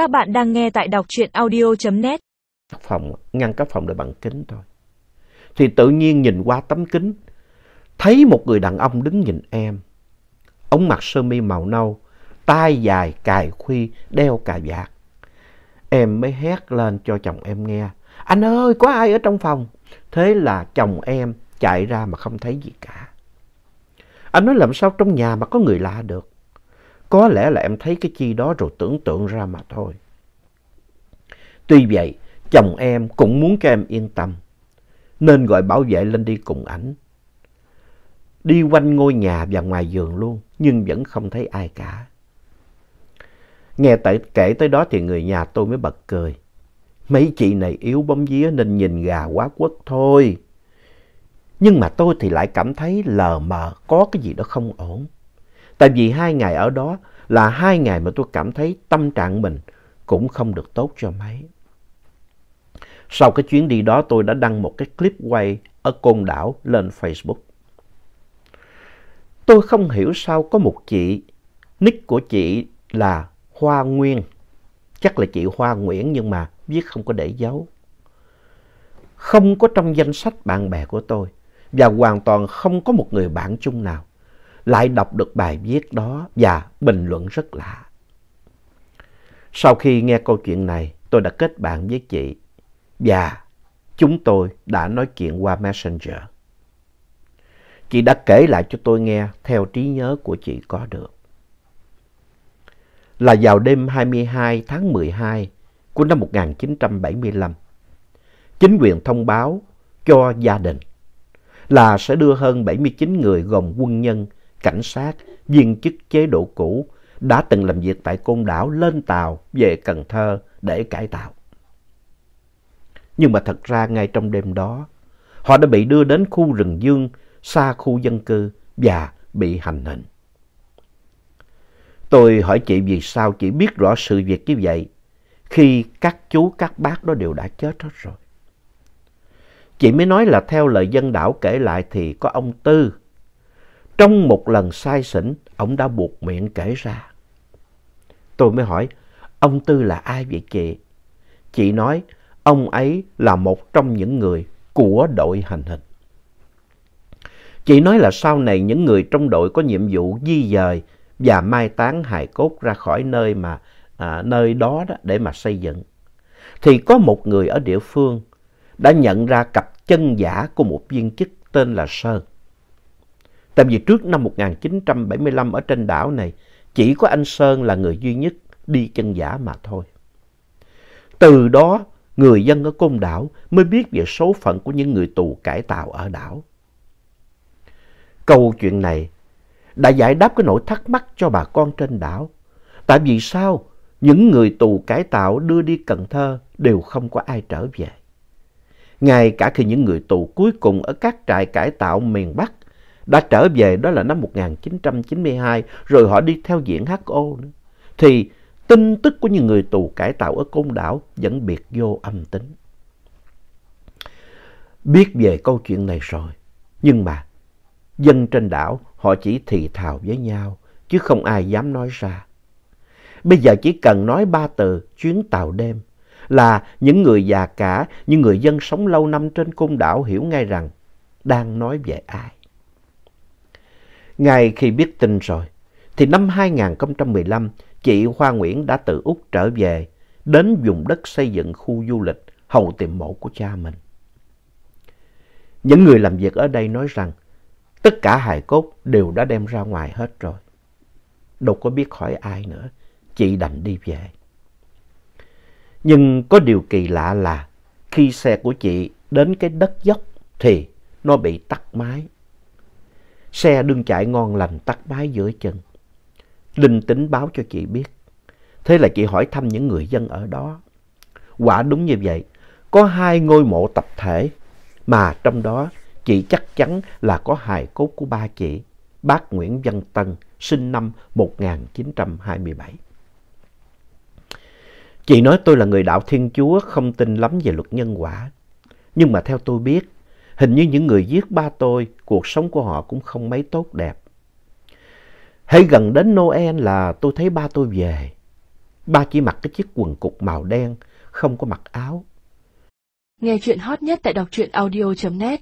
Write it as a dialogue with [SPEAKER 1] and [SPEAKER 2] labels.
[SPEAKER 1] Các bạn đang nghe tại đọc truyện audio.net.
[SPEAKER 2] Phòng, ngăn các phòng lại bằng kính thôi. Thì tự nhiên nhìn qua tấm kính, thấy một người đàn ông đứng nhìn em. Ông mặc sơ mi màu nâu, tai dài, cài khuy, đeo cà vạt. Em mới hét lên cho chồng em nghe. Anh ơi, có ai ở trong phòng? Thế là chồng em chạy ra mà không thấy gì cả. Anh nói làm sao trong nhà mà có người lạ được. Có lẽ là em thấy cái chi đó rồi tưởng tượng ra mà thôi. Tuy vậy, chồng em cũng muốn cho em yên tâm, nên gọi bảo vệ lên đi cùng ảnh. Đi quanh ngôi nhà và ngoài giường luôn, nhưng vẫn không thấy ai cả. Nghe tại kể tới đó thì người nhà tôi mới bật cười. Mấy chị này yếu bóng vía nên nhìn gà quá quất thôi. Nhưng mà tôi thì lại cảm thấy lờ mờ có cái gì đó không ổn. Tại vì hai ngày ở đó là hai ngày mà tôi cảm thấy tâm trạng mình cũng không được tốt cho mấy. Sau cái chuyến đi đó tôi đã đăng một cái clip quay ở Côn Đảo lên Facebook. Tôi không hiểu sao có một chị, nick của chị là Hoa Nguyên. Chắc là chị Hoa Nguyễn nhưng mà viết không có để dấu. Không có trong danh sách bạn bè của tôi và hoàn toàn không có một người bạn chung nào lại đọc được bài viết đó và bình luận rất lạ. Sau khi nghe câu chuyện này, tôi đã kết bạn với chị và chúng tôi đã nói chuyện qua Messenger. Chị đã kể lại cho tôi nghe theo trí nhớ của chị có được. Là vào đêm 22 tháng 12 của năm 1975, chính quyền thông báo cho gia đình là sẽ đưa hơn 79 người gồm quân nhân, cảnh sát, viên chức chế độ cũ đã từng làm việc tại Côn Đảo lên tàu về Cần Thơ để cải tạo. Nhưng mà thật ra ngay trong đêm đó, họ đã bị đưa đến khu rừng dương xa khu dân cư và bị hành hình. Tôi hỏi chị vì sao chị biết rõ sự việc như vậy khi các chú các bác đó đều đã chết hết rồi. Chị mới nói là theo lời dân đảo kể lại thì có ông Tư. Trong một lần say xỉn, ông đã buộc miệng kể ra. Tôi mới hỏi, ông Tư là ai vậy chị? Chị nói, ông ấy là một trong những người của đội hành hình. Chị nói là sau này những người trong đội có nhiệm vụ di dời và mai táng hài cốt ra khỏi nơi mà à, nơi đó, đó để mà xây dựng. Thì có một người ở địa phương đã nhận ra cặp chân giả của một viên chức tên là Sơn. Tại vì trước năm 1975 ở trên đảo này, chỉ có anh Sơn là người duy nhất đi chân giả mà thôi. Từ đó, người dân ở côn đảo mới biết về số phận của những người tù cải tạo ở đảo. Câu chuyện này đã giải đáp cái nỗi thắc mắc cho bà con trên đảo. Tại vì sao những người tù cải tạo đưa đi Cần Thơ đều không có ai trở về? Ngay cả khi những người tù cuối cùng ở các trại cải tạo miền Bắc đã trở về đó là năm 1992 rồi họ đi theo diện HO nữa. Thì tin tức của những người tù cải tạo ở Côn Đảo vẫn biệt vô âm tính. Biết về câu chuyện này rồi, nhưng mà dân trên đảo họ chỉ thì thào với nhau chứ không ai dám nói ra. Bây giờ chỉ cần nói ba từ chuyến tàu đêm là những người già cả, những người dân sống lâu năm trên côn đảo hiểu ngay rằng đang nói về ai. Ngay khi biết tin rồi, thì năm 2015, chị Hoa Nguyễn đã từ Úc trở về, đến vùng đất xây dựng khu du lịch hầu tiệm mộ của cha mình. Những người làm việc ở đây nói rằng tất cả hài cốt đều đã đem ra ngoài hết rồi. Đâu có biết hỏi ai nữa, chị đành đi về. Nhưng có điều kỳ lạ là khi xe của chị đến cái đất dốc thì nó bị tắt máy. Xe đương chạy ngon lành tắt máy giữa chân. Linh tính báo cho chị biết. Thế là chị hỏi thăm những người dân ở đó. Quả đúng như vậy, có hai ngôi mộ tập thể mà trong đó chị chắc chắn là có hài cốt của ba chị, bác Nguyễn Văn Tân, sinh năm 1927. Chị nói tôi là người đạo Thiên Chúa không tin lắm về luật nhân quả. Nhưng mà theo tôi biết, hình như những người giết ba tôi, cuộc sống của họ cũng không mấy tốt đẹp. Hãy gần đến Noel là tôi thấy ba tôi về. Ba chỉ mặc cái chiếc quần cục màu đen, không có mặc áo.
[SPEAKER 1] Nghe chuyện hot nhất tại đọc truyện audio.net